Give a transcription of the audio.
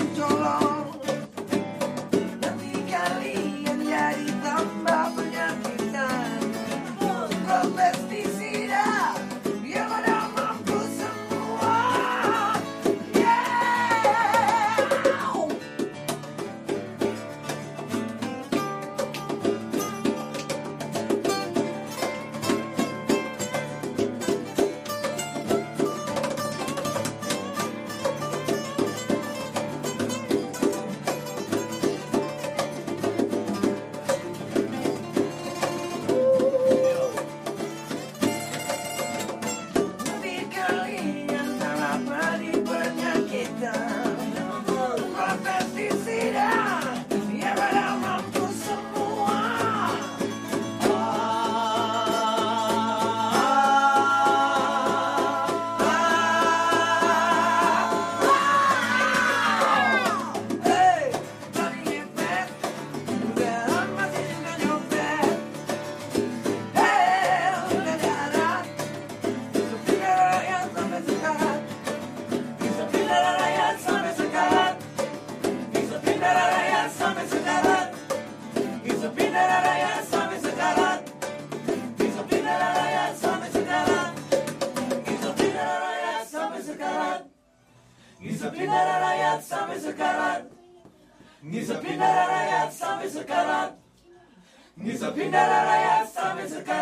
Don't sekarat Ni zapinara rajat, same sekarat Ni zapinara rajat, same sekarat Ni zapinara rajat, same sekarat